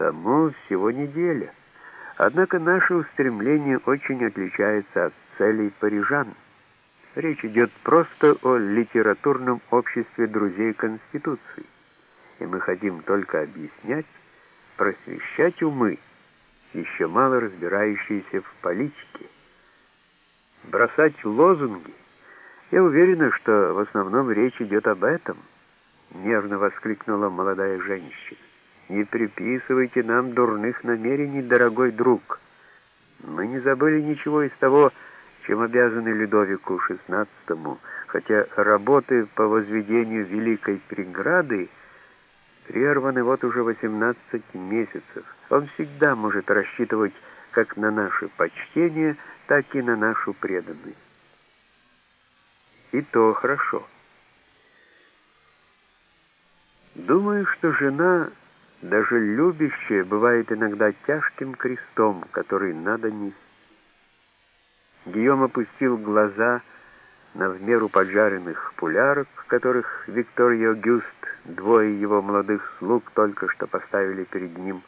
Тому всего неделя. Однако наше устремление очень отличается от целей парижан. Речь идет просто о литературном обществе друзей Конституции. И мы хотим только объяснять, просвещать умы, еще мало разбирающиеся в политике. Бросать лозунги. Я уверена, что в основном речь идет об этом, нервно воскликнула молодая женщина. Не приписывайте нам дурных намерений, дорогой друг. Мы не забыли ничего из того, чем обязаны Людовику XVI, хотя работы по возведению Великой преграды прерваны вот уже 18 месяцев. Он всегда может рассчитывать как на наше почтение, так и на нашу преданность. И то хорошо. Думаю, что жена даже любящее бывает иногда тяжким крестом, который надо нести. Гийом опустил глаза на в меру поджаренных пулярок, которых Виктория Гюст, двое его молодых слуг, только что поставили перед ним.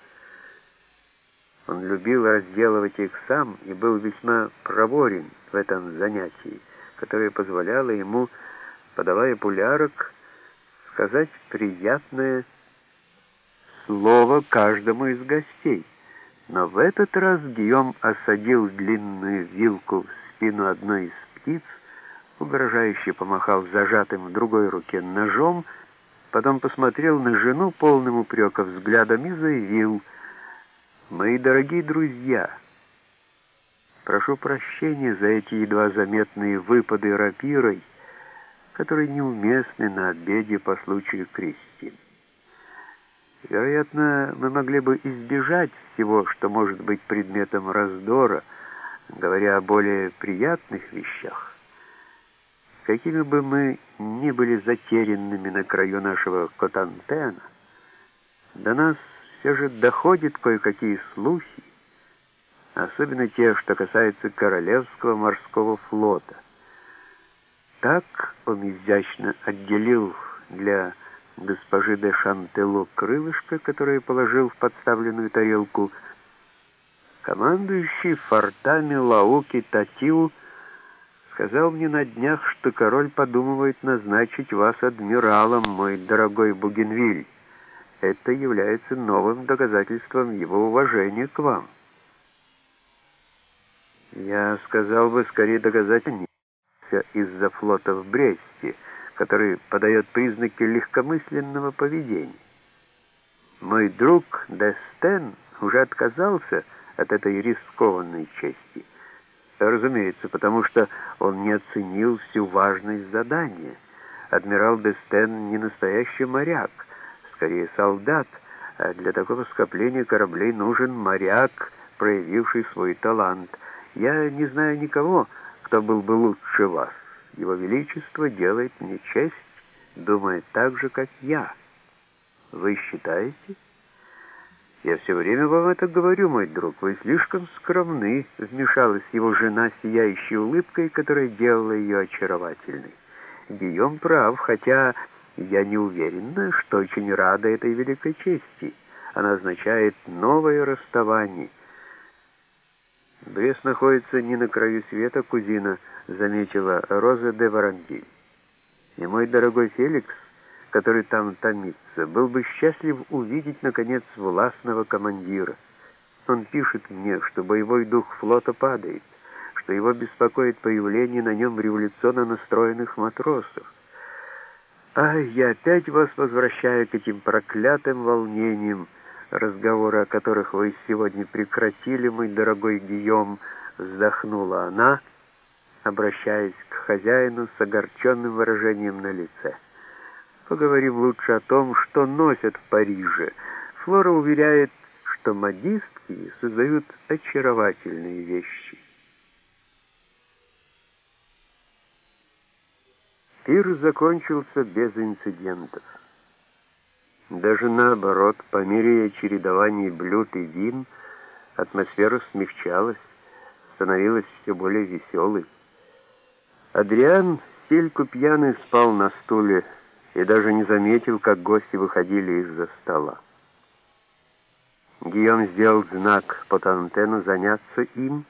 Он любил разделывать их сам и был весьма проворен в этом занятии, которое позволяло ему, подавая пулярок, сказать приятное слово каждому из гостей. Но в этот раз Гийом осадил длинную вилку в спину одной из птиц, угрожающе помахал зажатым в другой руке ножом, потом посмотрел на жену полным упреков взглядом и заявил, «Мои дорогие друзья, прошу прощения за эти едва заметные выпады рапирой, которые неуместны на обеде по случаю крестин. Вероятно, мы могли бы избежать всего, что может быть предметом раздора, говоря о более приятных вещах. Какими бы мы ни были затерянными на краю нашего Котантена, до нас все же доходят кое-какие слухи, особенно те, что касаются Королевского морского флота. Так он изящно отделил для госпожи де Шантело крылышко, которое положил в подставленную тарелку, командующий фортами Лауки Татиу сказал мне на днях, что король подумывает назначить вас адмиралом, мой дорогой Бугенвиль. Это является новым доказательством его уважения к вам. Я сказал бы скорее доказательнее из-за флота в Бресте, который подает признаки легкомысленного поведения. Мой друг Дестен уже отказался от этой рискованной чести. Разумеется, потому что он не оценил всю важность задания. Адмирал Дестен не настоящий моряк, скорее солдат, а для такого скопления кораблей нужен моряк, проявивший свой талант. Я не знаю никого, кто был бы лучше вас. Его Величество делает мне честь, думает так же, как я. Вы считаете? Я все время вам это говорю, мой друг. Вы слишком скромны, вмешалась его жена сияющей улыбкой, которая делала ее очаровательной. Гийом прав, хотя я не уверена, что очень рада этой великой чести. Она означает новое расставание. Брест находится не на краю света, кузина, — заметила Роза де Варандиль. И мой дорогой Феликс, который там томится, был бы счастлив увидеть, наконец, властного командира. Он пишет мне, что боевой дух флота падает, что его беспокоит появление на нем революционно настроенных матросов. А я опять вас возвращаю к этим проклятым волнениям, разговоры о которых вы сегодня прекратили, мой дорогой Гийом, вздохнула она, — обращаясь к хозяину с огорченным выражением на лице. Поговорим лучше о том, что носят в Париже. Флора уверяет, что модистки создают очаровательные вещи. Пир закончился без инцидентов. Даже наоборот, по мере чередования блюд и вин, атмосфера смягчалась, становилась все более веселой. Адриан стельку пьяный спал на стуле и даже не заметил, как гости выходили из-за стола. Гийом сделал знак по антенну заняться им,